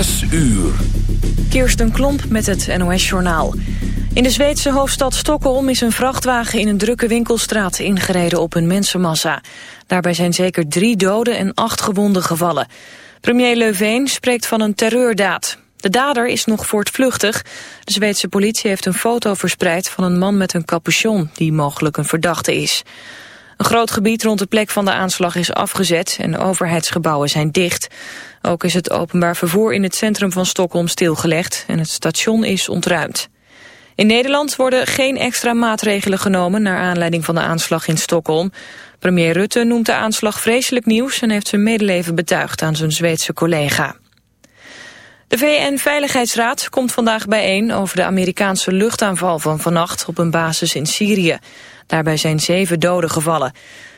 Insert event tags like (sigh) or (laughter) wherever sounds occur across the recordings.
6 uur. Kirsten Klomp met het NOS-journaal. In de Zweedse hoofdstad Stockholm is een vrachtwagen in een drukke winkelstraat ingereden op een mensenmassa. Daarbij zijn zeker drie doden en acht gewonden gevallen. Premier Löfven spreekt van een terreurdaad. De dader is nog voortvluchtig. De Zweedse politie heeft een foto verspreid van een man met een capuchon die mogelijk een verdachte is. Een groot gebied rond de plek van de aanslag is afgezet en overheidsgebouwen zijn dicht. Ook is het openbaar vervoer in het centrum van Stockholm stilgelegd en het station is ontruimd. In Nederland worden geen extra maatregelen genomen naar aanleiding van de aanslag in Stockholm. Premier Rutte noemt de aanslag vreselijk nieuws en heeft zijn medeleven betuigd aan zijn Zweedse collega. De VN-veiligheidsraad komt vandaag bijeen over de Amerikaanse luchtaanval van vannacht op een basis in Syrië. Daarbij zijn zeven doden gevallen.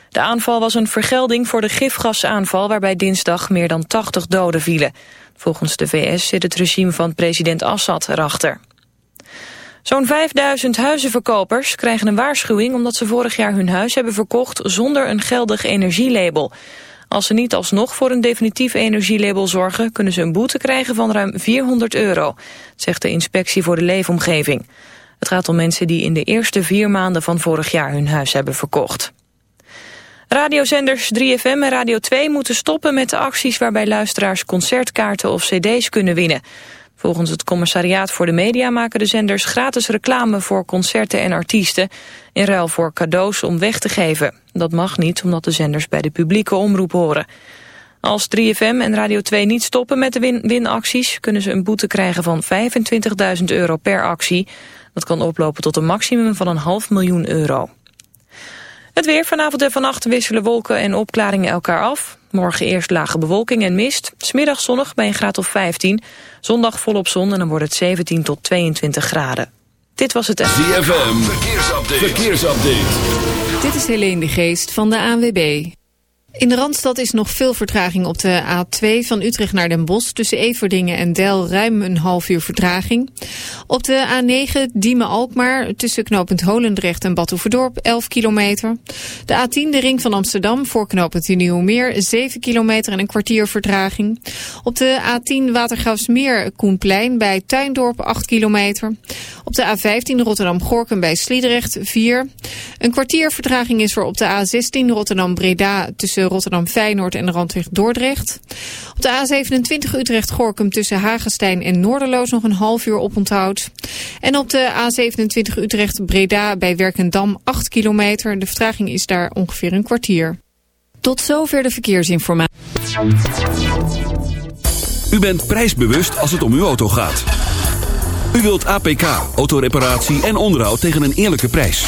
De aanval was een vergelding voor de gifgasaanval waarbij dinsdag meer dan 80 doden vielen. Volgens de VS zit het regime van president Assad erachter. Zo'n 5000 huizenverkopers krijgen een waarschuwing omdat ze vorig jaar hun huis hebben verkocht zonder een geldig energielabel. Als ze niet alsnog voor een definitief energielabel zorgen... kunnen ze een boete krijgen van ruim 400 euro, zegt de Inspectie voor de Leefomgeving. Het gaat om mensen die in de eerste vier maanden van vorig jaar hun huis hebben verkocht. Radiozenders 3FM en Radio 2 moeten stoppen met de acties waarbij luisteraars concertkaarten of cd's kunnen winnen. Volgens het commissariaat voor de media maken de zenders gratis reclame voor concerten en artiesten in ruil voor cadeaus om weg te geven. Dat mag niet omdat de zenders bij de publieke omroep horen. Als 3FM en Radio 2 niet stoppen met de win winacties kunnen ze een boete krijgen van 25.000 euro per actie. Dat kan oplopen tot een maximum van een half miljoen euro. Het weer vanavond en vannacht wisselen wolken en opklaringen elkaar af. Morgen eerst lage bewolking en mist. Smiddag zonnig bij een graad of 15. Zondag volop zon en dan wordt het 17 tot 22 graden. Dit was het... ZFM, verkeersupdate. verkeersupdate. Dit is Helene de Geest van de ANWB. In de Randstad is nog veel vertraging op de A2 van Utrecht naar Den Bosch. Tussen Everdingen en Del ruim een half uur vertraging. Op de A9 Diemen-Alkmaar tussen knooppunt Holendrecht en Badhoevedorp 11 kilometer. De A10 de ring van Amsterdam voor knooppunt Nieuwmeer 7 kilometer en een kwartier vertraging. Op de A10 Watergraafsmeer Koenplein bij Tuindorp 8 kilometer. Op de A15 Rotterdam-Gorkum bij Sliedrecht 4. Een kwartier vertraging is er op de A16 Rotterdam-Breda tussen Rotterdam-Feyenoord en Randweg Dordrecht. Op de A27 Utrecht-Gorkum tussen Hagestein en Noorderloos nog een half uur oponthoud. En op de A27 Utrecht-Breda bij Werkendam 8 kilometer. De vertraging is daar ongeveer een kwartier. Tot zover de verkeersinformatie. U bent prijsbewust als het om uw auto gaat. U wilt APK, autoreparatie en onderhoud tegen een eerlijke prijs.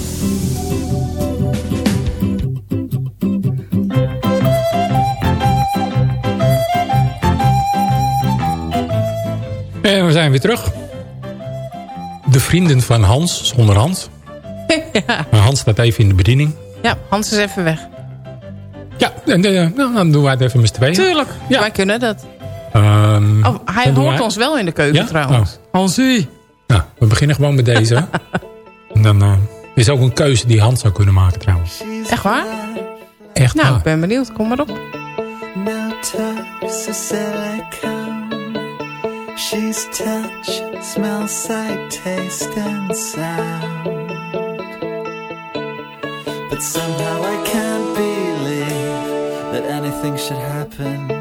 En we zijn weer terug. De vrienden van Hans, zonder Hans. (laughs) Ja. Maar Hans staat even in de bediening. ja, Hans is even weg. Ja, en eh, nou, dan doen wij het even met z'n tweeën. Tuurlijk, Ja. wij kunnen dat. Ehm, Oh, hij hoort wij- ons wel in de keuken Ja? trouwens. Hansie. Nou, we beginnen gewoon met deze. (laughs) en dan eh, is ook een keuze die Hans zou kunnen maken trouwens. Echt waar? Echt Nou, waar. ik ben benieuwd. Kom maar op. She's touch, smell, sight, taste, and sound. But somehow I can't believe that anything should happen.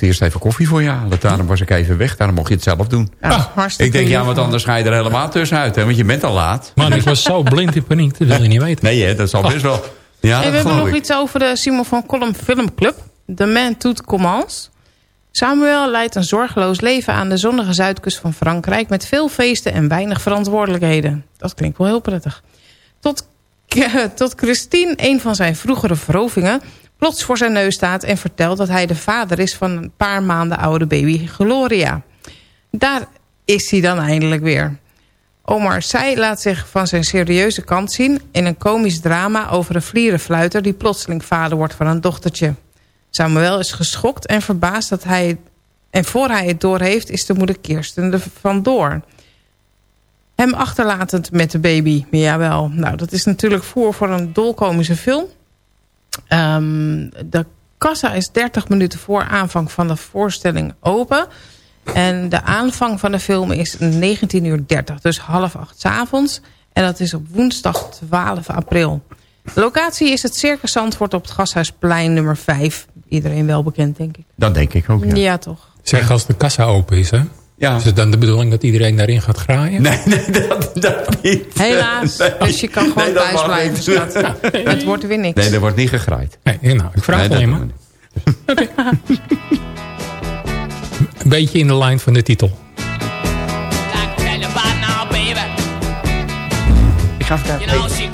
Moest eerst even koffie voor je halen. Daarom was ik even weg. Daarom mocht je het zelf doen. Ja, hartstikke Ik denk, ja, want anders ga je er helemaal tussenuit. Hè, want je bent al laat. Man, ik was zo blind in paniek. Dat wil je niet weten. Nee, hè, dat zal best wel. Ja, Hey, we hebben nog ik. iets over de Simon van Kolm Filmclub. The Man Tout Commence. Samuel leidt een zorgeloos leven aan de zonnige zuidkust van Frankrijk... met veel feesten en weinig verantwoordelijkheden. Dat klinkt wel heel prettig. Tot, (laughs) tot Christine, een van zijn vroegere verovingen... plots voor zijn neus staat en vertelt dat hij de vader is... van een paar maanden oude baby Gloria. Daar is hij dan eindelijk weer. Omar Sy laat zich van zijn serieuze kant zien... in een komisch drama over een vlierenfluiter... die plotseling vader wordt van een dochtertje. Samuel is geschokt en verbaasd dat hij... en voor hij het doorheeft is de moeder Kirsten er vandoor. Hem achterlatend met de baby. Jawel, nou dat is natuurlijk voor voor een dolkomische film. Ehm, de kassa is 30 minuten voor aanvang van de voorstelling open... En de aanvang van de film is 19.30 uur, dus half acht 's avonds. En dat is op woensdag 12 april. De locatie is het Circus Zandvoort op het Gasthuisplein nummer 5. Iedereen wel bekend, denk ik. Dat denk ik ook, Ja, ja. toch. Zeg, als de kassa open is, hè? Ja. Is het dan de bedoeling dat iedereen daarin gaat graaien? Nee, nee, (laughs) dat, dat niet. Helaas. Nee. Dus je kan gewoon Nee, thuis blijven. Het wordt weer niks. Nee, er wordt niet gegraaid. Nee, nou, ik vraag alleen maar. Een beetje in de lijn van de titel. Ik ga even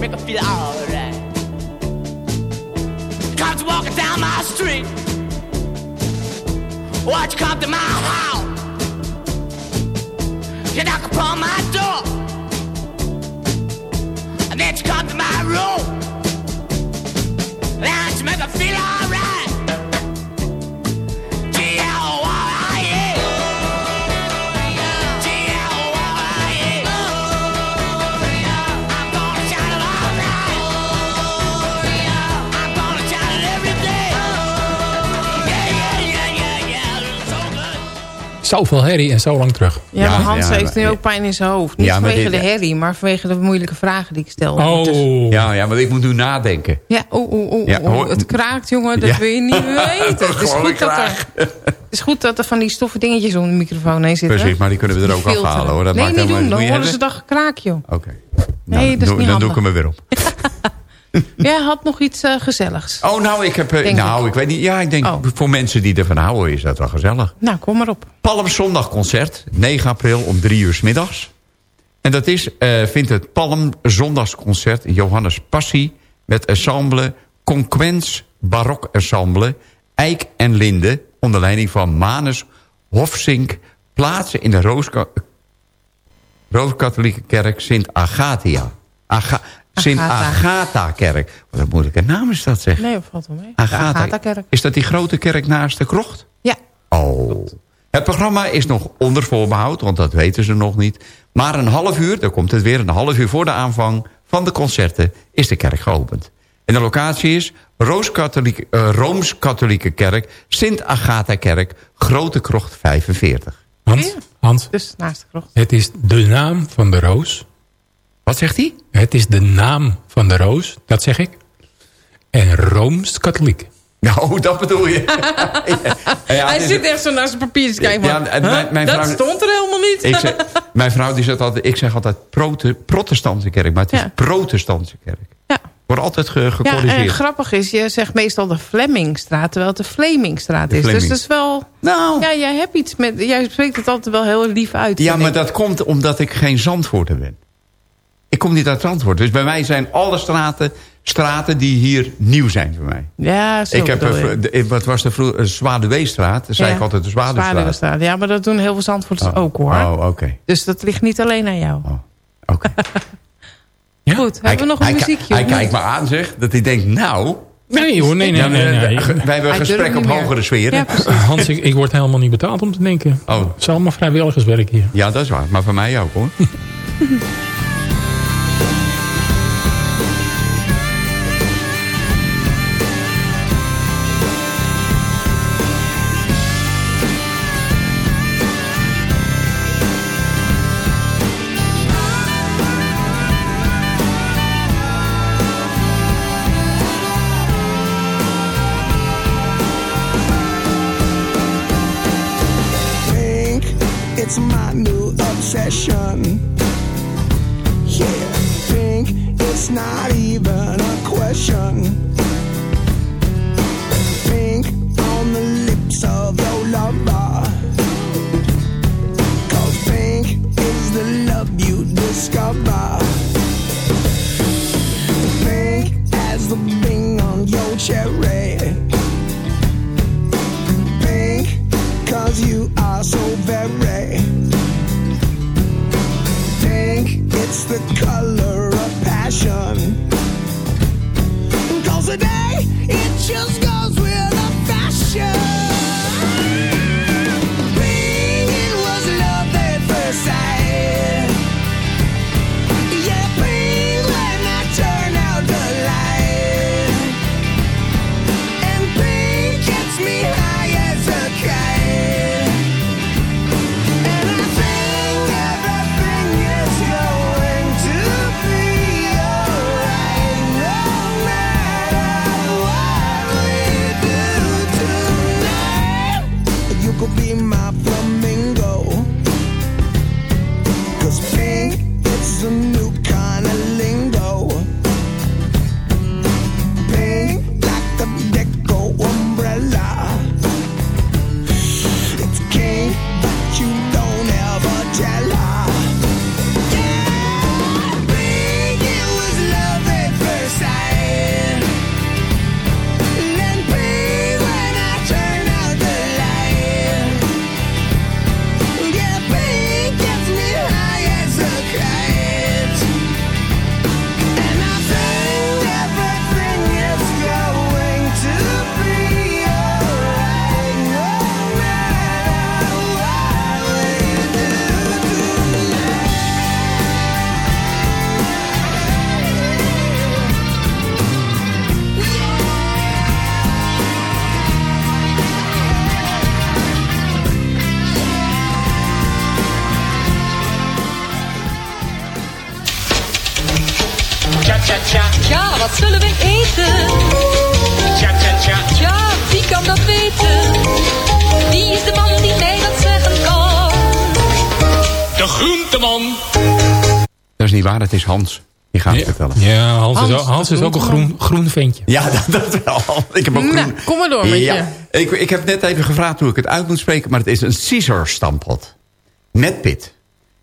Make me feel alright. Comes walking down my street. Watch you come to my house. You knock upon my door. And then you come to my room. And you make me feel alright. Zoveel herrie en zo lang terug. Ja, Hans ja, heeft nu ook pijn in zijn hoofd. Niet Ja, vanwege dit- de herrie, maar vanwege de moeilijke vragen die ik stel. Oh, Ja, ja, maar ik moet nu nadenken. Ja, oeh, oeh, oeh, Ja, oeh. hoor- het kraakt, jongen. Dat Ja. wil je niet (laughs) weten. Het is, goed dat er, het is goed dat er van die stoffen dingetjes om de microfoon heen zitten. Precies, maar die kunnen we er ook Filteren. afhalen. Hoor. Dat nee, maakt niet doen. Dan horen ze dat gekraak, joh. Oké. Nee, Nou, dat is doe- niet Dan doe handig. ik hem er weer op. (laughs) (laughs) Jij had nog iets eh, gezelligs. Oh, nou, ik heb... eh, Denk nou, ik. ik weet niet. Ja, ik denk Oh. voor mensen die ervan houden is dat wel gezellig. Nou, kom maar op. Palmzondagconcert, 9 april om 3 uur 's middags. En dat is, eh, vindt het Palmzondagsconcert Johannes Passie... met ensemble Conquens Barok Ensemble... Eik en Linde, onder leiding van Manus Hofsink... plaatsen in de Rooska Rooms-Katholieke Kerk Sint Agathia. Aga Sint Agatha. Agatha-kerk. Wat een moeilijke naam is dat, zeg. Nee, of valt wel mee. Agatha-kerk. Is dat die grote kerk naast de krocht? Ja. Oh. Het programma is nog onder voorbehoud, want dat weten ze nog niet. Maar een half uur, daar komt het weer, een half uur voor de aanvang van de concerten is de kerk geopend. En de locatie is Rooms-Katholieke eh, Rooms-Katholieke Kerk, Sint Agatha-kerk, Grote Krocht 45. Hans. Hans, Dus naast de krocht. het is de naam van de roos. Wat zegt hij? Het is de naam van de roos, dat zeg ik. En Rooms-Katholiek. Nou, dat bedoel je. (laughs) Ja, ja, Hij zit echt zo naar zijn papiertjes te kijken. Ja, mijn- mijn dat vrouw- stond er helemaal niet. Ik zeg, mijn vrouw die zegt altijd, ik zeg altijd prote, protestantse kerk, maar het is Ja. protestantse kerk. ja. Wordt altijd ge- Ja, gecorrigeerd. en grappig is, je zegt meestal de Flemmingstraat, terwijl het de Vlemingstraat De is. Dus dat is wel... nou, Ja, jij hebt iets met... Jij spreekt het altijd wel heel lief uit. Ja, maar ik. dat komt omdat ik geen Zandvoorter ben. Ik kom niet uit Zandvoort. Dus bij mij zijn alle straten, straten die hier nieuw zijn voor mij. Ja, zo Ik heb, eh, de- wat was de vroeger? Zwaardeweestraat. Dan zei Ja. ik altijd de. Zwaardeweestraat. Ja, maar dat doen heel veel Zandvoorters ook hoor. Oh, oké. Dus dat ligt niet alleen aan jou. Oh, oké. (laughs) Ja? Goed, hebben we nog een hij, muziekje? Hij kijkt me aan, zeg. Dat hij denkt, nou... Nee hoor, nee, nee, ja, nee. Wij hebben een gesprek op hogere sferen. Ja, Ja, precies. Hans, ik, ik word helemaal niet betaald om te denken. Oh. Het is allemaal vrijwilligerswerk hier. dat is waar. Maar voor mij ook, hoor. (laughs) sharing. Tja. Tja, wat zullen we eten? Tja, tja, tja. Tja, wie kan dat weten? Wie is de man die mij dat zeggen kan? De groenteman. Dat is niet waar, het is Hans. Die gaat het Ja, vertellen. ja Hans, is, Hans, ook, Hans is ook een groen, groen ventje. Ja, (laughs) dat, dat wel. Ik heb ook Nou, groen- kom maar door met ja. je. Ik, ik heb net even gevraagd hoe ik het uit moet spreken... maar het is een Caesar stampot. Met pit.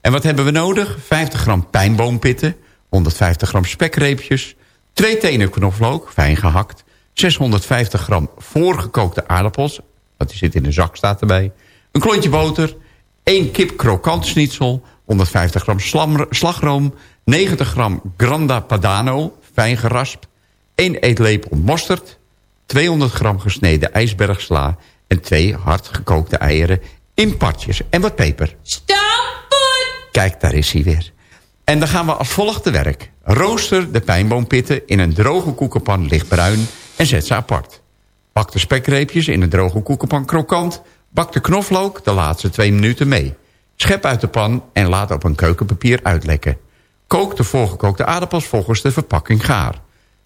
En wat hebben we nodig? 50 gram pijnboompitten, 150 gram spekreepjes... 2 tenen knoflook, fijn gehakt... 650 gram voorgekookte aardappels... die zit in een zak, staat erbij... een klontje boter... 1 kip krokant schnitzel... 150 gram slam- slagroom... 90 gram granda padano, fijn geraspt... 1 eetlepel mosterd... 200 gram gesneden ijsbergsla... en twee hard gekookte eieren in partjes en wat peper. Stamppot! Kijk, daar is hij weer. En dan gaan we als volgt te werk. Rooster de pijnboompitten in een droge koekenpan lichtbruin en zet ze apart. Bak de spekreepjes in een droge koekenpan krokant. Bak de knoflook de laatste twee minuten mee. Schep uit de pan en laat op een keukenpapier uitlekken. Kook de voorgekookte aardappels volgens de verpakking gaar.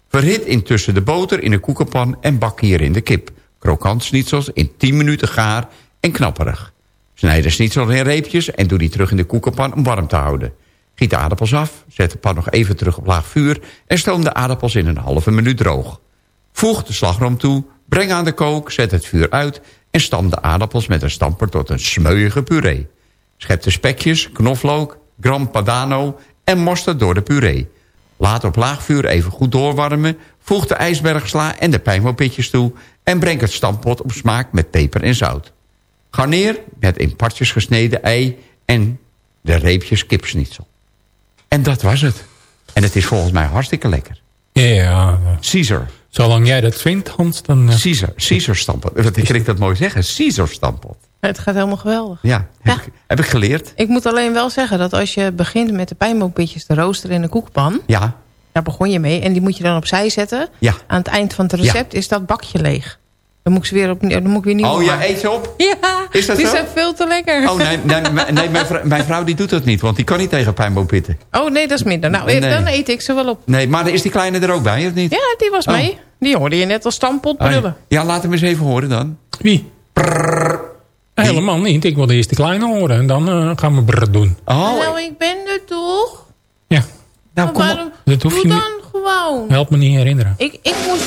Verhit intussen de boter in een koekenpan en bak hierin de kip. Krokant schnitzels in 10 minuten gaar en knapperig. Snijd de schnitzel in reepjes en doe die terug in de koekenpan om warm te houden. Giet de aardappels af, zet de pan nog even terug op laag vuur... en stoom de aardappels in een halve minuut droog. Voeg de slagroom toe, breng aan de kook, zet het vuur uit... en stam de aardappels met een stamper tot een smeuïge puree. Schep de spekjes, knoflook, gram padano en mosterd door de puree. Laat op laag vuur even goed doorwarmen... voeg de ijsbergsla en de pijnboompitjes toe... en breng het stampot op smaak met peper en zout. Garneer met in partjes gesneden ei en de reepjes kipsnitzel. En dat was het. En het is volgens mij hartstikke lekker. Ja, ja. Caesar. Zolang jij dat vindt, Hans, dan... eh, Caesar. Caesar stampot. Wat kan ik dat mooi zeggen? Caesar stampot. Het gaat helemaal geweldig. Ja, heb, Ik, heb ik geleerd. Ik moet alleen wel zeggen dat als je begint met de pijnboompitjes te roosteren in de koekpan... Ja, daar begon je mee en die moet je dan opzij zetten. ja. Aan het eind van het recept is dat bakje leeg. Dan moet ik, ze weer op, dan moet ik weer nieuw Oh ja, maken. eet ze op? Ja, Is dat die zo? zijn veel te lekker. Oh nee, nee, nee mijn, vrouw, mijn vrouw die doet dat niet, want die kan niet tegen pijnboompitten. Oh nee, dat is minder. Nou, Nee. dan eet ik ze wel op. Nee, maar is die kleine er ook bij, of niet? Ja, die was Oh. mee. Die hoorde je net als stampot Oh, ja. brullen. ja, laat hem eens even horen dan. Wie? Helemaal niet. Ik wil de eerste kleine horen. En dan eh, gaan we brrr doen. Oh, Nou, ik ben er toch? Ja, nou Maar kom op. waarom? dat hoef je Doe niet... dan gewoon. Help me niet herinneren. Ik, ik moest...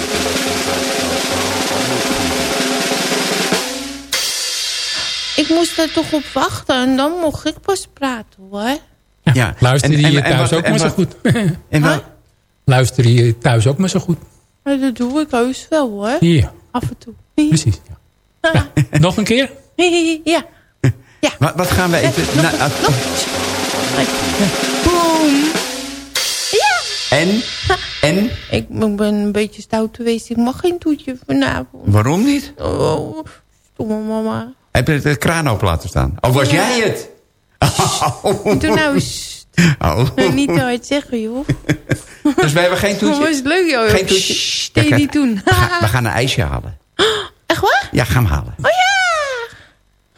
Ik moest er toch op wachten en dan mocht ik pas praten hoor. Ja. Luister En- je en- thuis wat- ook maar zo wat- goed? En wel, Luister je thuis ook maar zo goed? Maar dat doe ik heus wel hoor. Ja, Af en toe. precies. Ja. Nog een keer? ja. wat, wat gaan we eten? Nou, ah, Boom. en? En? Ik ben een beetje stout geweest. Ik mag geen toetje vanavond. Waarom niet? Oh, stomme mama. Heb je de kraan open laten staan? Of was Ja. jij het? Doe nou eens Oh. niet te hard zeggen joh. (laughs) Dus we hebben geen Oh, toetje? was het leuk joh. Geen toetje? Deed je Ja, niet doen. We gaan, we gaan een ijsje halen. (gasps) Echt waar? Ja, ga hem halen. Oh ja.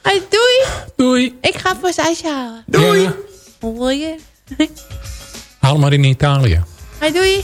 Hey, doei. Doei. Ik ga vast ijsje halen. Doei. Ja, Mooi. haal maar in Italië. Hey, doei. (laughs)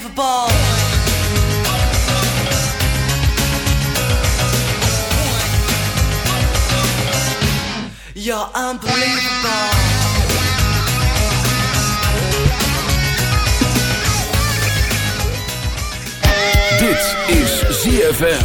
unbelievable. You're unbelievable. Dit is ZFM.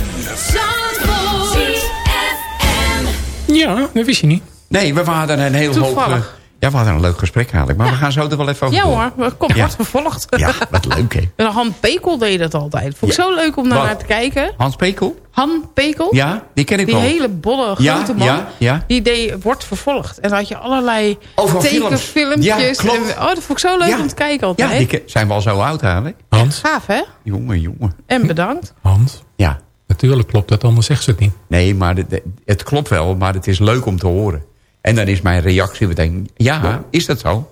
Ja, dat wist je niet. Nee, we hadden een heel hoog... Ja, we hadden een leuk gesprek eigenlijk. Maar we gaan zo er wel even over Ja door. hoor, komt Ja. wordt vervolgd. Ja, wat leuk hè. (laughs) En Han Pekel deed dat altijd. Vond ik Ja. zo leuk om naar, te kijken. Hans Pekel? Han Pekel? Ja, die ken ik Die wel. hele bolle Ja, grote man. ja, ja. Die deed, wordt vervolgd. En dan had je allerlei Over films. tekenfilmpjes. Ja. En- oh, dat vond ik zo leuk Ja. om te kijken Ja, altijd. die ke- zijn we al zo oud eigenlijk. Hans, Gaaf hè? Jongen, jongen. En bedankt. Hans, Ja. natuurlijk klopt dat, anders zegt ze het niet. Nee, maar de- de- het klopt wel, maar het is leuk om te horen. En dan is mijn reactie meteen, ja, is dat zo?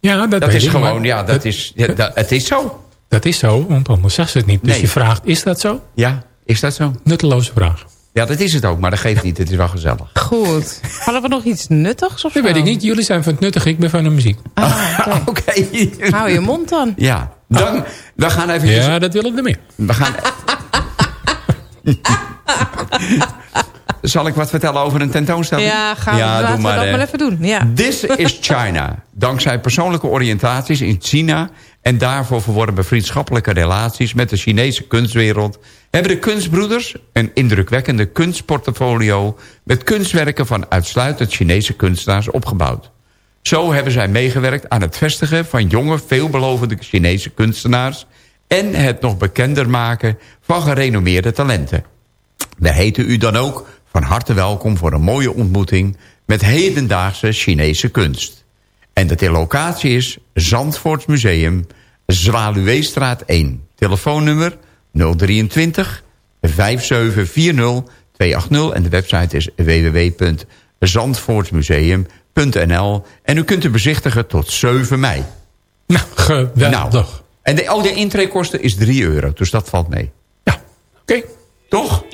Ja, dat, Dat is ik, gewoon, maar ja, dat is, ja, dat, het is zo. Dat is zo, want anders zegt ze het niet. Dus Nee. je vraagt, is dat zo? Ja, is dat zo? Nutteloze vraag. Ja, dat is het ook, maar dat geeft niet. Het is wel gezellig. Goed. Hadden we nog iets nuttigs of Dat zo? weet ik niet. Jullie zijn van het nuttig, ik ben van de muziek. Ah, oké. (laughs) Hou je mond dan. Ja, dan, we gaan even... Ja, dat willen we meer. We gaan... (laughs) Zal ik wat vertellen over een tentoonstelling? Ja, gaan Ja, laten doe we maar, dat maar even doen. Ja. This is China. Dankzij persoonlijke oriëntaties in China... en daarvoor verworven vriendschappelijke relaties... met de Chinese kunstwereld... hebben de kunstbroeders een indrukwekkende kunstportfolio... met kunstwerken van uitsluitend Chinese kunstenaars opgebouwd. Zo hebben zij meegewerkt aan het vestigen van jonge, veelbelovende Chinese kunstenaars... en het nog bekender maken van gerenommeerde talenten. We heten u dan ook van harte welkom voor een mooie ontmoeting... met hedendaagse Chinese kunst. En de locatie is Zandvoorts Museum, Zwaluweestraat 1. Telefoonnummer 023 5740 280 en de website is www.zandvoortsmuseum.nl en u kunt u bezichtigen tot 7 mei. Nou, geweldig. En de, oh, de intreekosten is 3 euro, dus dat valt mee. Oké. Toch?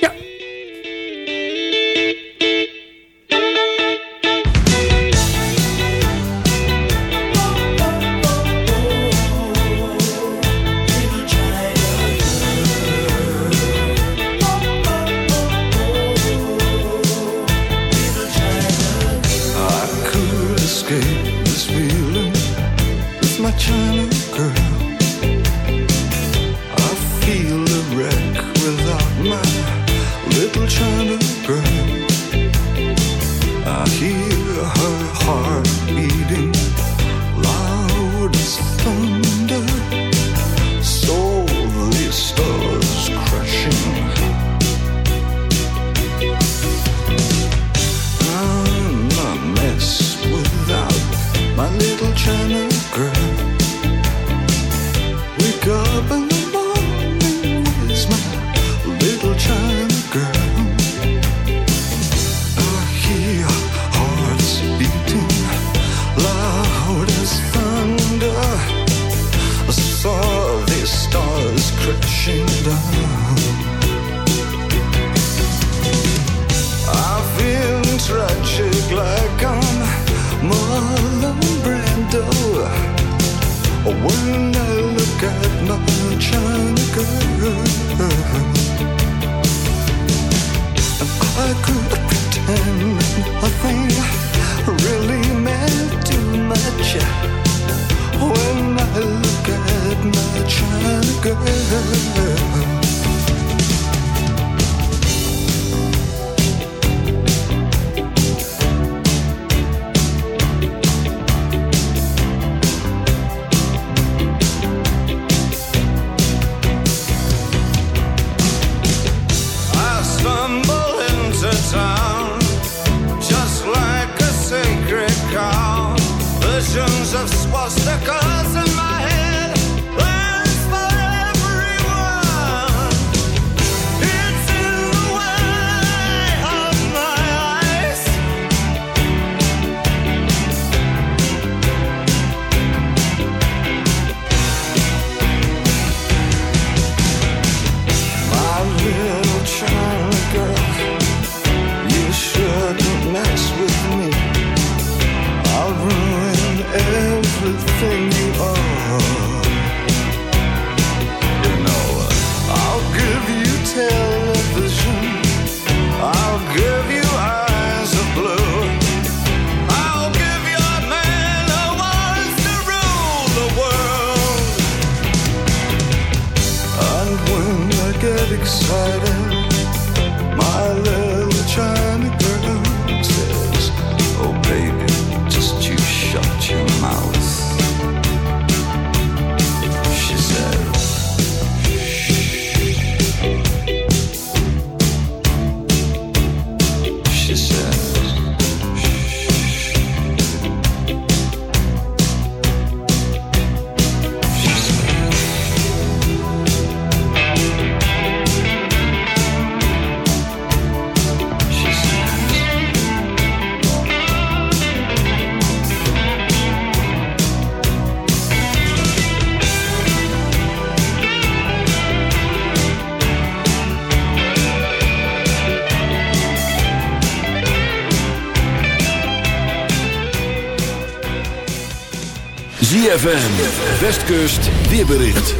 ZFM, Westkust, weerbericht.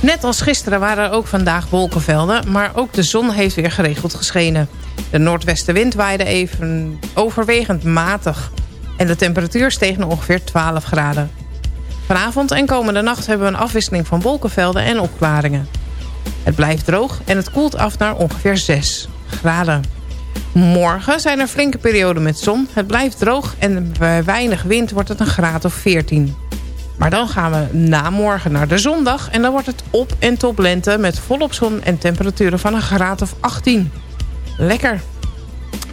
Net als gisteren waren er ook vandaag wolkenvelden... maar ook de zon heeft weer geregeld geschenen. De noordwestenwind waaide even overwegend matig... en de temperatuur steeg naar ongeveer 12 graden. Vanavond en komende nacht hebben we een afwisseling van wolkenvelden en opklaringen. Het blijft droog en het koelt af naar ongeveer 6 graden. Morgen zijn er flinke perioden met zon. Het blijft droog en bij weinig wind wordt het een graad of 14. Maar dan gaan we na morgen naar de zondag... en dan wordt het op en top lente met volop zon en temperaturen van een graad of 18. Lekker.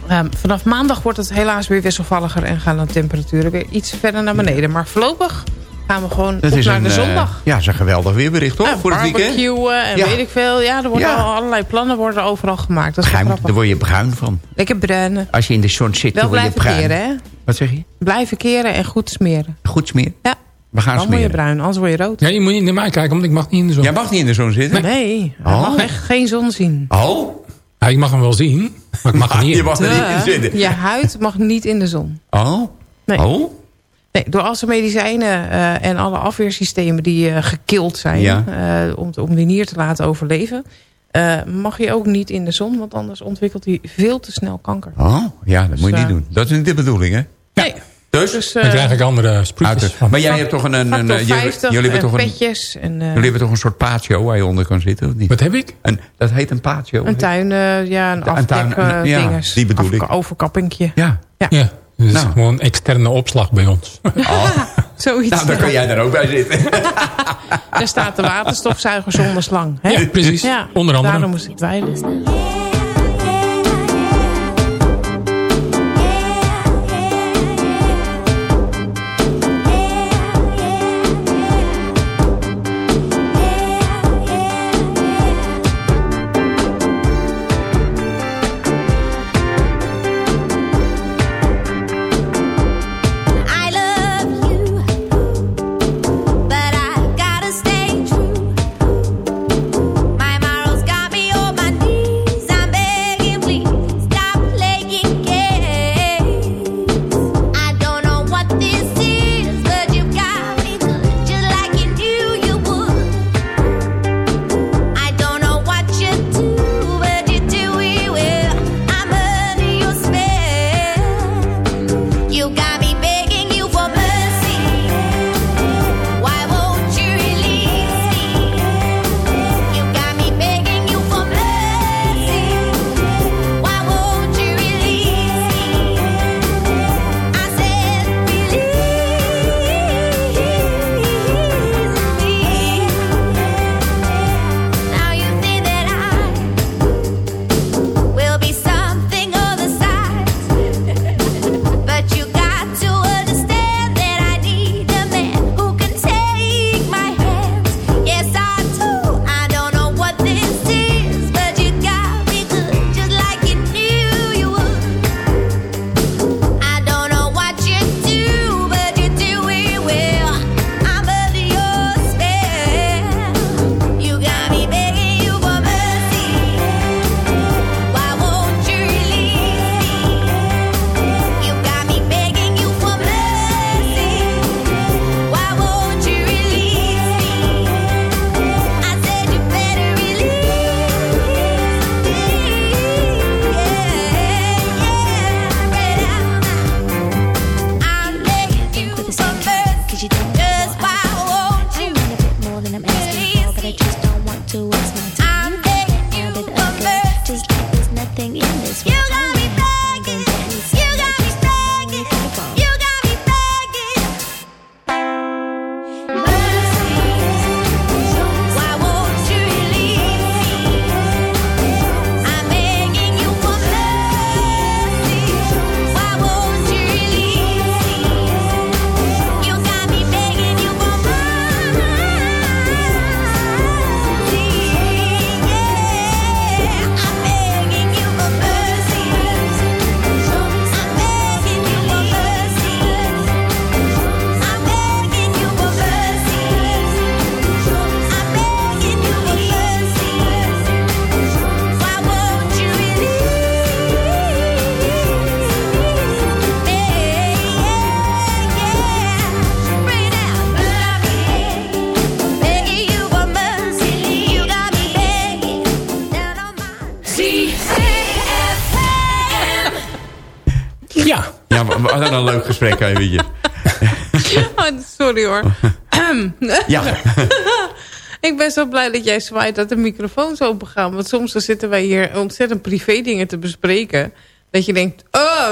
Ehm, vanaf maandag wordt het helaas weer wisselvalliger... en gaan de temperaturen weer iets verder naar beneden. Maar voorlopig gaan we gewoon Dat op is naar een, de eh, zondag. ja, dat is een geweldig weerbericht, toch? Ja, voor het weekend. en Ja. weet ik veel. Ja, er worden Ja. al allerlei plannen worden overal gemaakt. Dat is Bruin, daar word je bruin van. Lekker bruinen. Als je in de zon zit, Wel dan word je blijven bruin. keren, hè? Wat zeg je? Blijven keren en goed smeren. Goed smeren? Ja. We gaan Dan word je smeren. bruin, anders word je rood. Ja, je moet niet naar mij kijken, want ik mag niet in de zon. Jij mag niet in de zon zitten? Nee, Oh. mag echt geen zon zien. Oh? Ja, ik mag hem wel zien, maar ik mag (laughs) er niet in. Je mag er niet in Duh. zitten. Je huid mag niet in de zon. Oh? Nee. Oh? Nee, door al zijn medicijnen eh, en alle afweersystemen die eh gekild zijn... Ja. eh, om, om die nier te laten overleven... eh, mag je ook niet in de zon, want anders ontwikkelt hij veel te snel kanker. Oh? Ja, dat moet je Dus, niet doen. Dat is niet de bedoeling, hè? Nee, Dus? dus Dan eh, krijg ik andere sproetjes van. maar jij hebt toch een... een, een jullie- 50 jullie, hebben en toch een, petjes en eh, jullie hebben toch een soort patio waar je onder kan zitten, of niet? Wat heb ik? Een, dat heet een patio. een tuin, eh, ja, een Een tuin, afdek, ja, dinges. die bedoel ik. Overkappingje. Ja. Ja, dus Nou. is gewoon externe opslag bij ons. (laughs) Zoiets. Nou, dan kan jij daar ook bij zitten. (laughs) Daar staat de waterstofzuiger zonder slang. Hè? Ja, precies. Ja, Onder andere. Daarom moest ik dweilen. Ja. (laughs) Ik ben zo blij dat jij zwaait dat de microfoons open gaan. Want soms dan zitten wij hier ontzettend privé dingen te bespreken. Dat je denkt,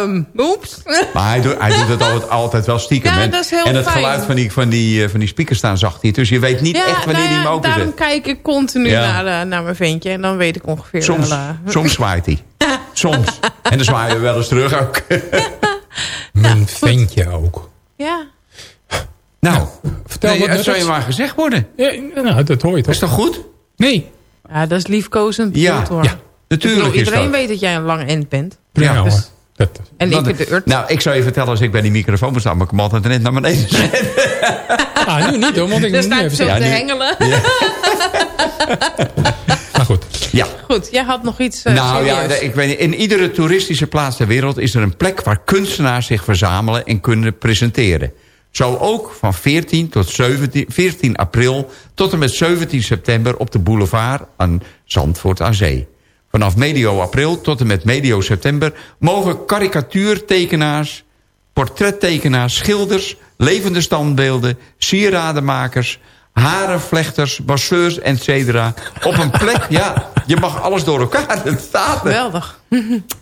um, oeps. Maar hij doet, hij doet het altijd, altijd wel stiekem. Ja, en, dat is heel en het fijn. geluid van die, van, die, eh, van die speakers staan zacht hier. Dus je weet niet echt wanneer nou die hem ja, open daarom kijk ik continu Ja. naar, eh, naar mijn ventje. En dan weet ik ongeveer Soms, wel... eh, soms zwaait hij. (laughs) Soms. En dan zwaaien we wel eens terug ook. (laughs) Mijn ventje ook. ja. Nou, Vertel nee, net zou je maar gezegd worden. Ja, nou, dat hoor je toch? Is dat goed? Nee. ja, dat is liefkozend. Ja, hoor. ja, Natuurlijk bedoel, is iedereen dat. weet dat jij een lang end bent. Ja, dus- hoor. Dat, En ik de urt. Nou, ik zou je vertellen, als ik bij die microfoon staan... moet ik hem altijd net naar beneden zetten. (laughs) ah, nu niet hoor, want ik moet nu sta even zo zeggen. te hengelen. (laughs) Maar goed. Ja. Goed, jij had nog iets eh, nou ja, serieus. ik weet niet, in iedere toeristische plaats ter wereld... is er een plek waar kunstenaars zich verzamelen en kunnen presenteren. Zo ook van 14 tot 17, 14 april tot en met 17 september... op de boulevard aan Zandvoort aan Zee. Vanaf medio april tot en met medio september... mogen karikatuurtekenaars, portrettekenaars, schilders... levende standbeelden, sieradenmakers... harenvlechters, masseurs, etc. op een plek... (laughs) ja, je mag alles door elkaar, het staat er Geweldig.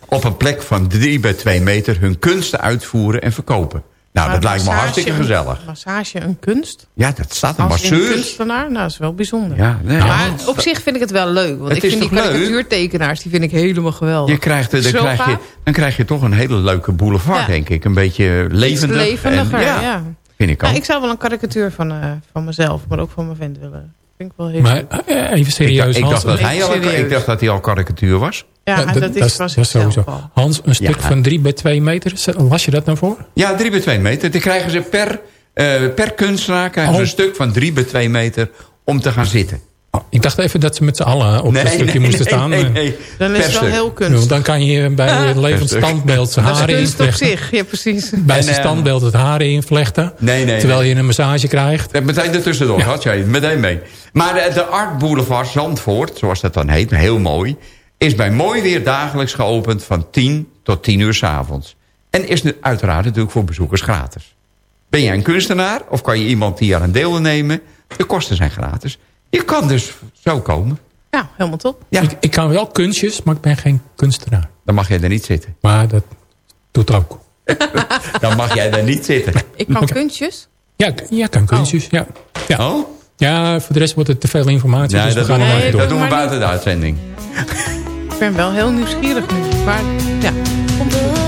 op een plek van 3 bij 2 meter hun kunsten uitvoeren en verkopen. Nou, Maar dat lijkt me hartstikke een- gezellig. Massage een kunst? Ja, dat staat een Als masseur. kunstenaar? Nou, dat is wel bijzonder. Ja, nee, maar ja. op zich vind ik het wel leuk. Want Het ik vind die karikatuurtekenaars, die vind ik helemaal geweldig. Je krijgt, dan, krijg je, dan krijg je toch een hele leuke boulevard, Ja. denk ik. Een beetje levendig. En- ja. Vind ik ook. Nou, ik zou wel een karikatuur van, eh, van mezelf, maar ook van mijn vent willen. Vind ik wel heel Maar leuk. eh, even ik, serieus, dacht, ik, Hans. dacht dat hij al, serieus. ik dacht dat hij al karikatuur was. Ja, Ja, dat, is, zelf sowieso. al. Hans, een stuk Ja. van 3 bij 2 meter. Las je dat nou voor? Ja, 3 bij 2 meter. Dan krijgen ze per, eh, per kunstenaar krijgen ze een stuk van 3 bij 2 meter om te gaan zitten. Oh, ik dacht even dat ze met z'n allen op dat stukje moesten staan. Nee, Eh, nee. Dan is het wel heel kunst. Dan kan je bij het levend standbeeld zijn Dat is haren kunst op invlechten. zich, ja precies. Bij En, zijn eh, standbeeld het haren invlechten. Nee, nee, terwijl nee. je een massage krijgt. Eh, Meteen ertussendoor, had jij meteen mee. Maar de, de Art Boulevard Zandvoort, zoals dat dan heet, heel mooi... is bij mooi weer dagelijks geopend van 10 tot 10 uur s avonds. En is nu uiteraard natuurlijk voor bezoekers gratis. Ben jij een kunstenaar of kan je iemand die aan een deel nemen? De kosten zijn gratis. Je kan dus zo komen. Ja, helemaal top. Ja, Ik, ik kan wel kunstjes, maar ik ben geen kunstenaar. dan mag jij er niet zitten. Maar dat doet ook. (laughs) Dan mag jij er niet zitten. Ik kan (laughs) kunstjes. Ja, ik- ja kan kunstjes. Ja. Ja. Oh? ja, voor de rest wordt het te veel informatie. Nee, dus dat we gaan doen we, maar Nee, even dat doen we buiten de uitzending. Ik ben wel heel nieuwsgierig nu. Maar ja, komt The goed.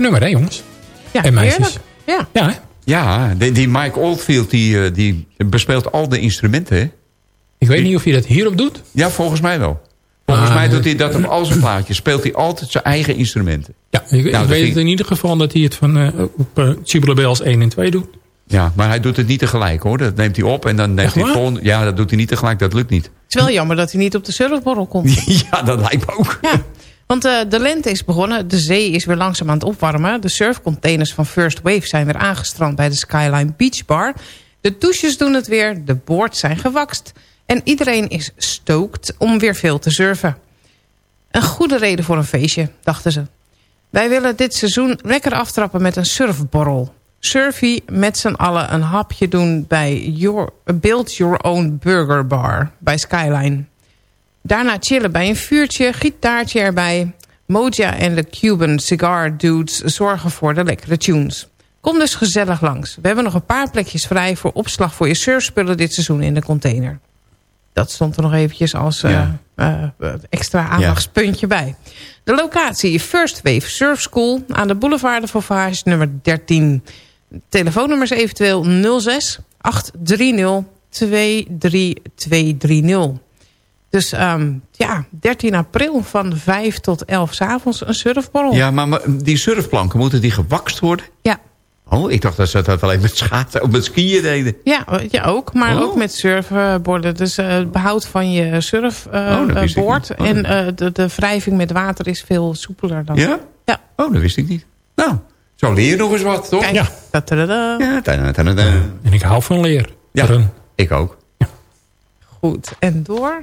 Lekker nummer, hè jongens? Ja, en meisjes. heerlijk. Ja. Ja, hè? Ja, die, die Mike Oldfield die, eh, die bespeelt al de instrumenten, hè? Ik weet niet of je dat hierop doet. Ja, volgens mij wel. Volgens Ah, mij doet eh, hij dat op al zijn plaatjes. Speelt hij altijd zijn eigen instrumenten. Ja, ik, ik dat weet het in ieder geval dat hij het van, eh op uh, Bells 1 en 2 doet. Ja, maar hij doet het niet tegelijk, hoor. Dat neemt hij op en dan neemt Echt hij het volgende... Ja, dat doet hij niet tegelijk. Dat lukt niet. Het is wel jammer dat hij niet op de surfborrel komt. (laughs) ja, dat lijkt me ook. Ja, want eh, de lente is begonnen. De zee is weer langzaam aan het opwarmen. De surfcontainers van First Wave zijn weer aangestrand bij de Skyline Beach Bar. De douches doen het weer. De boards zijn gewakst. En iedereen is stoked om weer veel te surfen. Een goede reden voor een feestje, dachten ze. Wij willen dit seizoen lekker aftrappen met een surfborrel. Surfy met z'n allen een hapje doen bij your, Build Your Own Burger Bar bij Skyline. Daarna chillen bij een vuurtje, gitaartje erbij. Moja en de Cuban Cigar Dudes zorgen voor de lekkere tunes. Kom dus gezellig langs. We hebben nog een paar plekjes vrij voor opslag voor je surfspullen dit seizoen in de container. Dat stond er nog eventjes als eh, Ja. eh, extra aandachtspuntje bij. De locatie First Wave Surf School aan de boulevard de Fauvage nummer 13. Telefoonnummers eventueel 06 830 23230. Dus ehm, ja, 13 april van 5 tot 11 's avonds een surfborrel. Ja, maar, maar die surfplanken, moeten die gewakst worden? Ja. Oh, ik dacht dat ze dat alleen met schaatsen of met skiën deden. Ja, eh, ja, ook. Maar Oh. ook met surfborden. Dus eh, het behoud van je Oh, surfboord. ik niet. Oh, en eh, de, de wrijving met water is veel soepeler dan. Ja? Ja. Oh, dat wist ik niet. Nou, zo leer je nog eens wat, toch? Kijk, Ja. Ja, tada, tada, tada. En ik hou van leer. Ja. Ik ook. Goed. En door.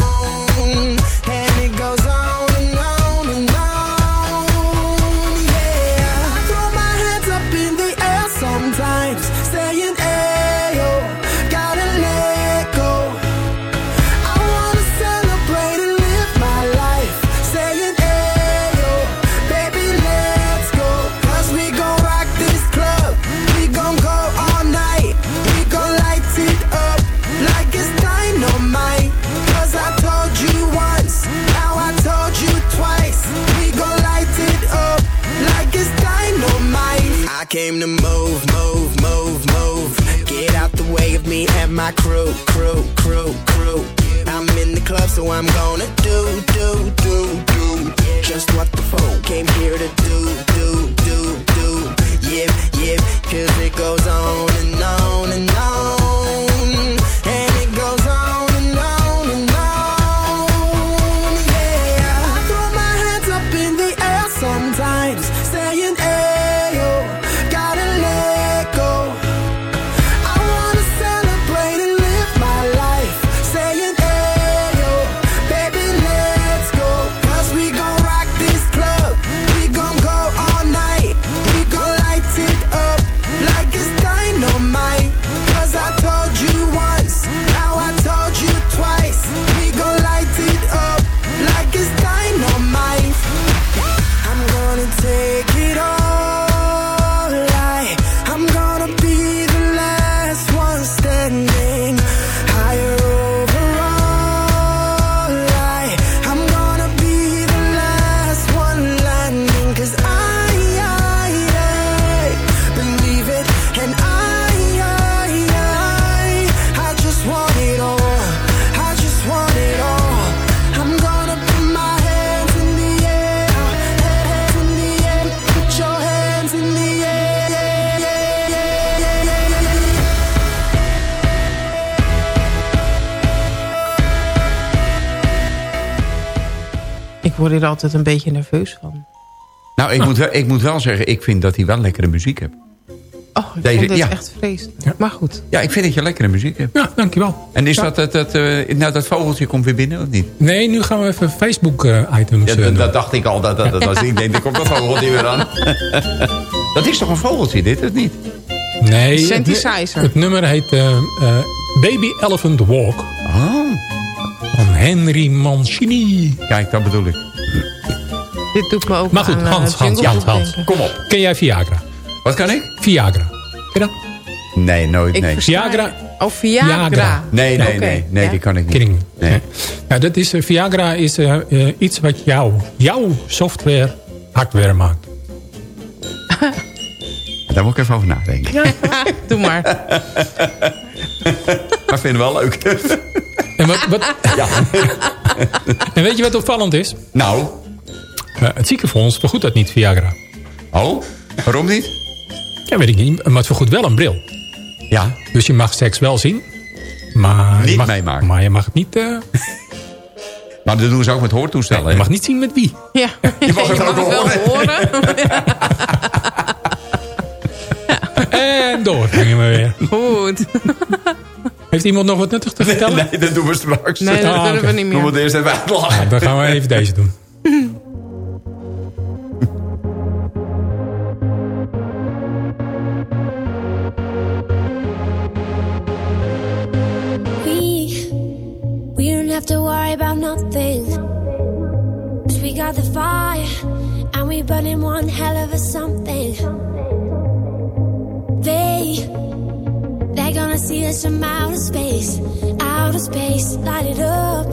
Word hier altijd een beetje nerveus van. Nou, ik, moet wel, ik moet wel zeggen, ik vind dat hij wel lekkere muziek hebt. Oh, ik Deze- vond ja. echt vreselijk. Maar goed. Ja, ik vind dat je lekkere muziek hebt. Ja, dankjewel. En is dat, dat, dat, eh, nou, dat vogeltje komt weer binnen, of niet? Nee, nu gaan we even Facebook-items Ja, doen. dat, dat dacht ik al. Dat, dat, dat, was- ik denk, er komt dat vogeltje weer aan. (laughs) dat is toch een vogeltje, dit, of niet? Nee, het, Synthesizer. het nummer heet eh, eh, Baby Elephant Walk. Oh. Van Henry Mancini. Kijk, dat bedoel ik. Dit doet me ook Maar goed, aan eh, Hans, Hans, Hans. Kom op. Ken jij Viagra? Wat kan ik? Viagra. Ken je dat? Nee, nooit. Ik Nee. versta- Viagra. Oh, Viagra. Viagra. Nee, nee, nee. Nee, ja. die kan ik niet. Nee. Ja, dat is, eh, Viagra is eh, iets wat jou, jouw software hardware maakt. (laughs) Daar moet ik even over nadenken. (laughs) Doe maar. (laughs) Maar vind ik wel leuk. En, wat, wat, ja. en weet je wat opvallend is? Nou. Eh, het ziekenfonds vergoedt dat niet, Viagra. Oh, waarom niet? Ja, weet ik niet. Maar het vergoedt wel een bril. Ja. Dus je mag seks wel zien. Maar Niet je mag, meemaken. Maar je mag het niet... eh, (laughs) Maar dat doen ze ook met hoortoestellen. je mag niet zien met wie. Ja, (laughs) Je mag (laughs) het ook wel horen. En door gingen we weer. Goed. Heeft iemand nog wat nuttig te vertellen? Nee, dat doen we straks. Nee, dat Ah, durven we niet We meer. moeten eerst even uitlachen. Ja, dan gaan we even deze doen. And we burning one hell of a something. They, they're gonna see us from outer space, outer space, light it up.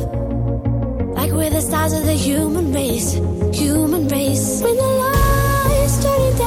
Like we're the stars of the human race, human race. When the lights turning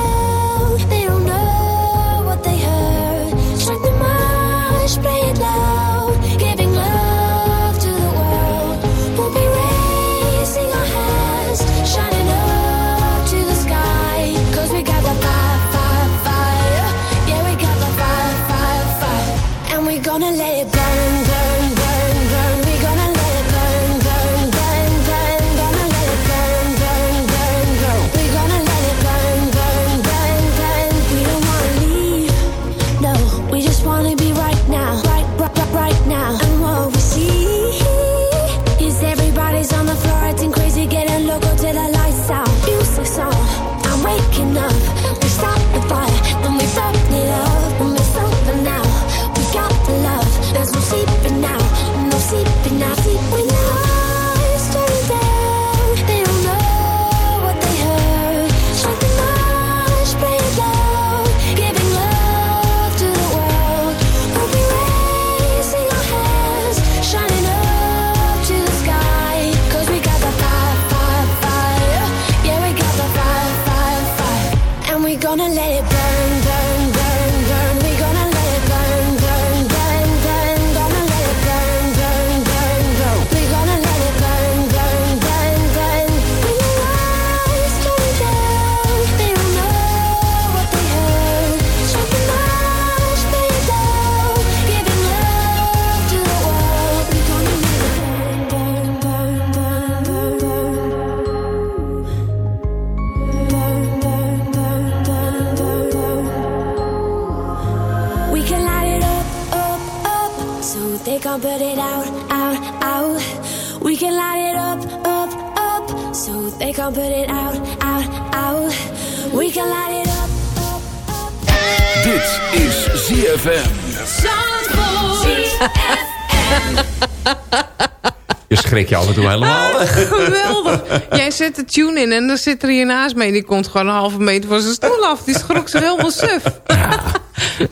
Jij zet de tune in en dan zit er hier naast mee. Die komt gewoon een halve meter van zijn stoel af. Die schrok zich helemaal suf.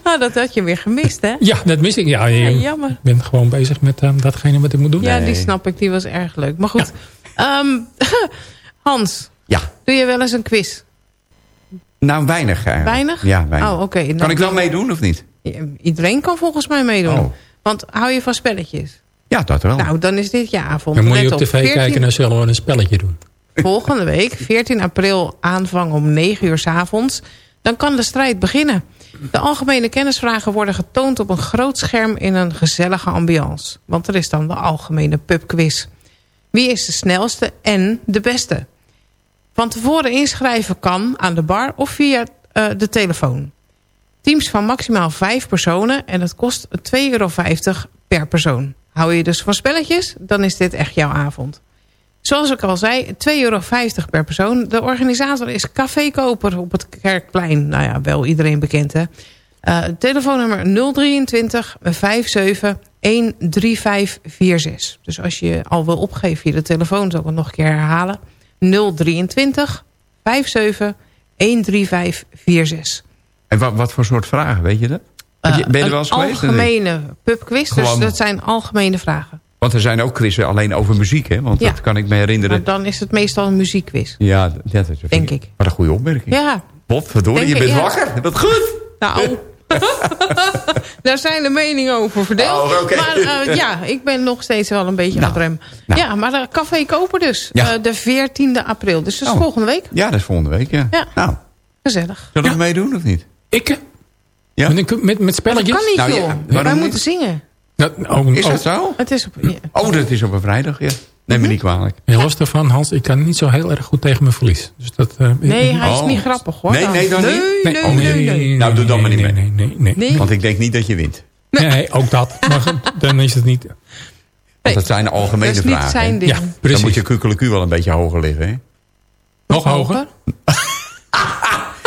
nou, dat had je weer gemist, hè? Ja, dat mis ik. Ja, je Ja, jammer. Ik ben gewoon bezig met eh, datgene wat ik moet doen. Ja, die snap ik. Die was erg leuk. Maar goed. Ehm, (laughs) Hans. Ja. Doe je wel eens een quiz? Nou, weinig eigenlijk. Weinig? Ja, weinig. Oh, oké. Kan Nou, ik wel meedoen of niet? Iedereen kan volgens mij meedoen. Oh. Want hou je van spelletjes? Ja, dat wel. Nou, dan is dit je avond. Dan moet je op tv 14 kijken en dan zullen we een spelletje doen. Volgende week, 14 april, aanvang om 9 uur s avonds. Dan kan de strijd beginnen. De algemene kennisvragen worden getoond op een groot scherm in een gezellige ambiance. Want er is dan de algemene pubquiz. Wie is de snelste en de beste? Van tevoren inschrijven kan aan de bar of via eh, de telefoon. Teams van maximaal 5 personen en het kost 2,50 euro per persoon. Hou je dus van spelletjes, dan is dit echt jouw avond. Zoals ik al zei, 2,50 euro per persoon. De organisator is Café Koper op het Kerkplein. Nou ja, wel iedereen bekend hè. Eh, telefoonnummer 023 57 13546. Dus als je al wil opgeven via de telefoon, zal ik het nog een keer herhalen. 023 57 13546. En wat, wat voor soort vragen, weet je dat? Je- ben je er wel eens een geweest? algemene pubquiz, dus dat zijn algemene vragen. Want er zijn ook quizzen alleen over muziek, hè? Want Ja. dat kan ik me herinneren. Maar dan is het meestal een muziekquiz. Ja, dat is Denk ik. Wat een goede opmerking. Ja, Wat verdorie, Denk je ik, bent ja. wakker. Wat goed. nou... (laughs) Daar zijn de meningen over verdeeld. Oh, oké. Maar eh, ja, ik ben nog steeds wel een beetje aan het remmen. nou. Ja, maar de Café Koper dus. Ja. Eh, de 14e april. Dus dat is Oh. volgende week. Ja, dat is volgende week, ja. Ja. Nou, Gezellig. zullen we meedoen of niet? Ik? Ja? Met, met, met Dat spelletjes? kan niet, Nou, joh. Wij niet? moeten zingen. Dat, oh, Is oh, dat zo? Het is op... ja. Oh, dat is op een vrijdag, ja. Neem me niet kwalijk. Ja, los daarvan, Hans, ik kan niet zo heel erg goed tegen mijn verlies. Dus dat, eh, Nee, hij is Oh. niet grappig hoor. Nee, nee, dan nee, niet? Nee, oh, nee, nee. Nou, doe dan maar niet nee, mee. Nee, nee, nee. Nee. Want ik denk niet dat je wint. Nee, ook dat. Maar goed, dan is het niet... Want dat zijn algemene Dat is niet vragen. zijn ding. Ja, Dan moet je kukeleku wel een beetje hoger liggen, hè? Nog hoger? (laughs)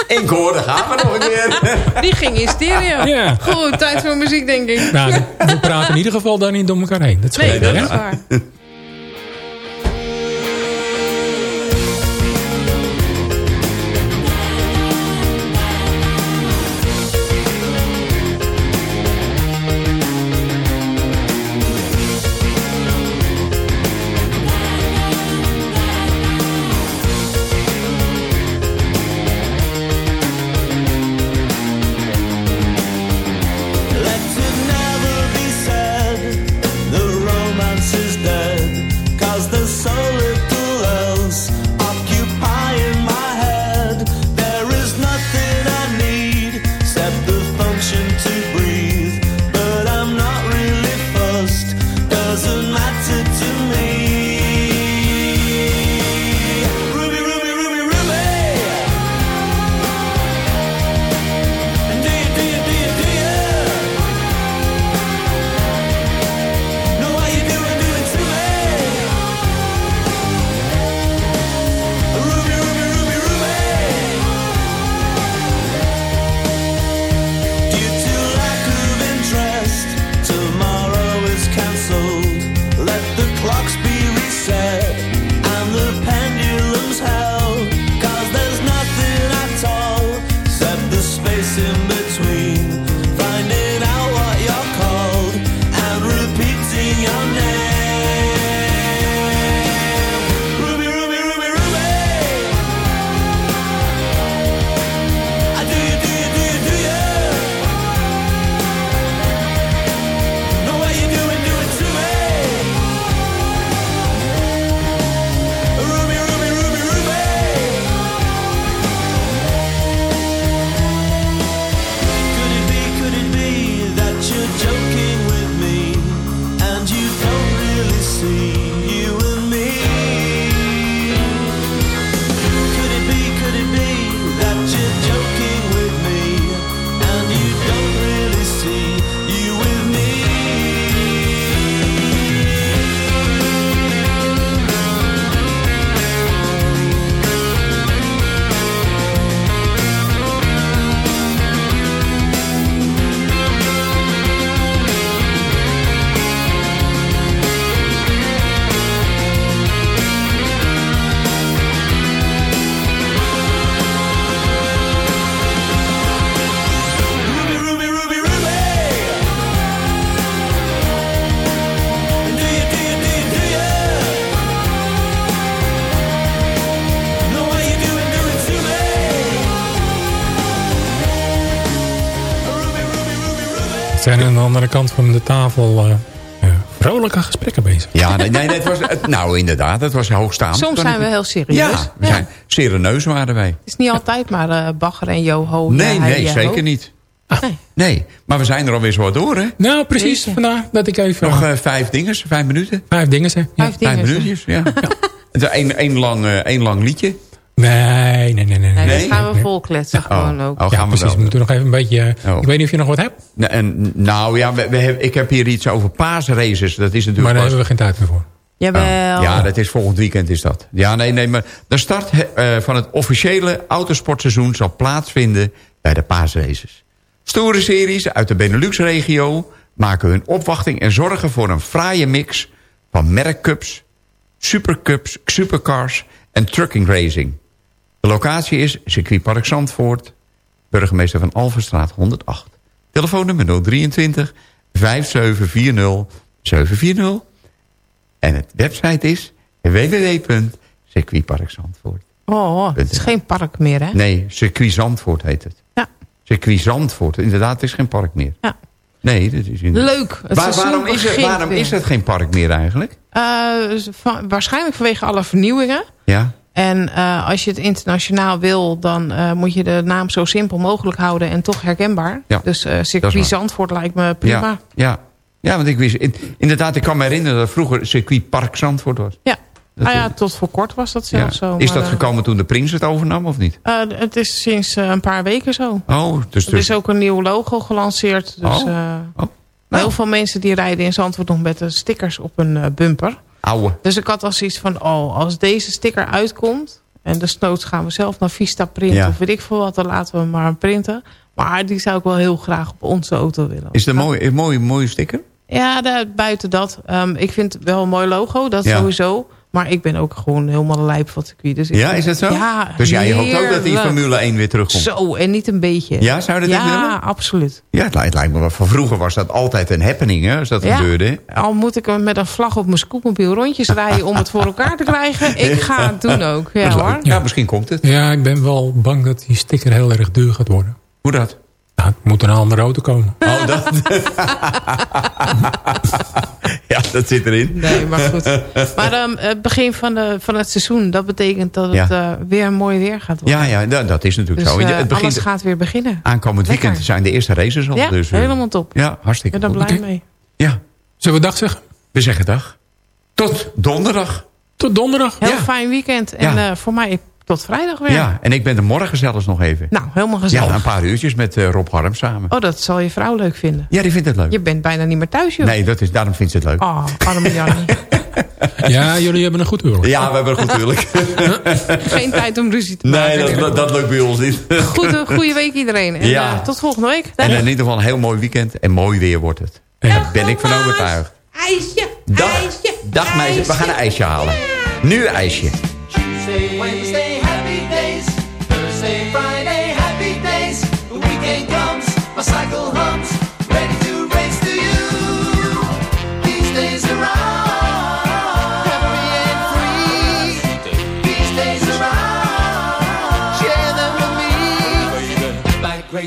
Ik hoor, daar gaan we nog een keer. Die ging in stereo. Ja. Goed, tijd voor muziek denk ik. Nou, we praten in ieder geval dan niet door elkaar heen. Dat Nee, is waar. Kant van de tafel eh, eh, vrolijke gesprekken bezig. Ja, nee, nee, het was, het- nou inderdaad, het was hoogstaand. Soms zijn we heel serieus. Ja, we zijn serieus waren wij. Het is niet altijd maar eh Bagger en Joho. Nee, ja, nee, ja, zeker ho. niet. Nee. Nee, maar we zijn er alweer zo door, hè? Nou, precies. Vandaar dat ik even... Nog eh, vijf dingen, vijf minuten. vijf dingen. Ja. Vijf minuutjes, ja. Één lang, eh, één lang liedje. Nee, nee, nee. nee, Nee, gaan we vol kletsen gewoon ook. oh Ja, gaan we precies. We moeten nog even een beetje... eh, Oh. Ik weet niet of je nog wat hebt, Nou, en, nou ja, we, we hebben- ik heb hier iets over paasraces. Dat is maar natuurlijk daar pas- hebben we geen tijd meer voor. Jawel. Oh, ja, dat is volgend weekend is dat. Ja, nee, nee, maar de start eh, van het officiële autosportseizoen zal plaatsvinden bij de paasraces. Stoere series uit de Benelux-regio maken hun opwachting... en zorgen voor een fraaie mix van merkcups, supercups, supercars en trucking racing. De locatie is circuitpark Zandvoort, burgemeester van Alverstraat 108. Telefoonnummer 023 5740 740. En het website is www.circuitparkzandvoort. Oh, het is geen park meer, hè? Nee, circuit Zandvoort heet het. Ja. Circuit Zandvoort, inderdaad, het is geen park meer. Ja. Nee, dat is inderdaad. Leuk. Het Waar- waarom is het, waarom weer. is het geen park meer eigenlijk? Eh, van- waarschijnlijk vanwege alle vernieuwingen. Ja, En eh, als je het internationaal wil, dan eh, moet je de naam zo simpel mogelijk houden en toch herkenbaar. Ja, dus eh circuit. Zandvoort lijkt me prima. ja, ja. Ja, want ik wist... in- Inderdaad, ik kan me herinneren dat vroeger circuit park Zandvoort was. Ja. Dat nou ja, is- tot voor kort was dat Ja. zelfs zo. Is dat gekomen toen de Prins het overnam of niet? het is sinds een paar weken zo. Oh, dus... Er is ook een nieuw logo gelanceerd. Dus, Oh. Oh. Heel veel mensen die rijden in Zandvoort nog met de stickers op een eh, bumper. Dus ik had al zoiets van, oh, als deze sticker uitkomt... en desnoods gaan we zelf naar Vista printen Ja. of weet ik veel wat... dan laten we hem maar printen. Maar die zou ik wel heel graag op onze auto willen. Is het een mooie, een mooie, mooie sticker? Ja, de- buiten dat. ehm, ik vind het wel een mooi logo, dat Ja. sowieso. Maar ik ben ook gewoon helemaal lijp van circuit. Dus Ja, is dat zo? Ja, dus jij hoopt ook dat die. Formule 1 weer terugkomt? Zo, en niet een beetje. Ja, zou je dat Ja, willen? absoluut. Ja, het lijkt, het lijkt me wel. Van vroeger was dat altijd een happening, hè, als dat Ja. gebeurde. Al moet ik met een vlag op mijn scootmobiel rondjes rijden om het voor elkaar te krijgen. (laughs) Ik ga het doen ook. Ja, hoor. Ja, misschien komt het. Ja, ik ben wel bang dat die sticker heel erg duur gaat worden. Hoe dat? Ja, het moet een andere auto komen. Oh, dat... (laughs) ja, dat zit erin. Nee, maar goed. Maar ehm, het begin van, de, van het seizoen, dat betekent dat het Ja. eh, weer mooi weer gaat worden. Ja, ja dat, dat is natuurlijk Dus zo. eh, het begint alles gaat weer beginnen. aankomend Lekker. weekend zijn de eerste races al. Ja, dus, eh, helemaal top. Ja, hartstikke Ik ben daar blij mee. Ja, Zullen we dag zeggen? we zeggen dag. Tot donderdag. Tot donderdag. Heel Ja. fijn weekend. En Ja. eh, voor mij tot vrijdag weer. Ja, en ik ben er morgen zelfs nog even. Nou, helemaal gezellig. Ja, een paar uurtjes met eh, Rob Harm samen. Oh, dat zal je vrouw leuk vinden. Ja, die vindt het leuk. Je bent bijna niet meer thuis, joh. Nee, dat is, daarom vindt ze het leuk. Oh, arme Jannie. (laughs) Ja, jullie hebben een goed huwelijk. Ja, we hebben een goed huwelijk. (laughs) Geen tijd om ruzie te nee, maken. dat, dat lukt bij ons niet. Goede, goede week iedereen. En Ja. eh, tot volgende week. Dag. En in ieder geval een heel mooi weekend. En mooi weer wordt het. Daar ben ik van overtuigd. IJsje, Dag, ijsje, dag meisjes, we gaan een ijsje halen. Nu ijsje.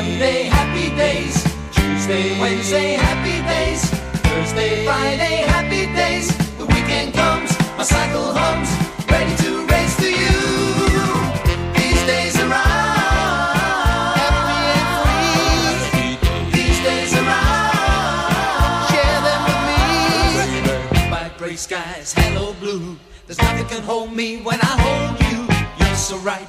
Monday, happy days. Tuesday, Wednesday, happy days. Thursday, Friday, happy days. The weekend comes, my cycle hums, ready to race to you. These days are on, happy and. These days are on, share them with me. My gray skies, hello blue. There's nothing can hold me when I hold you. You're so right.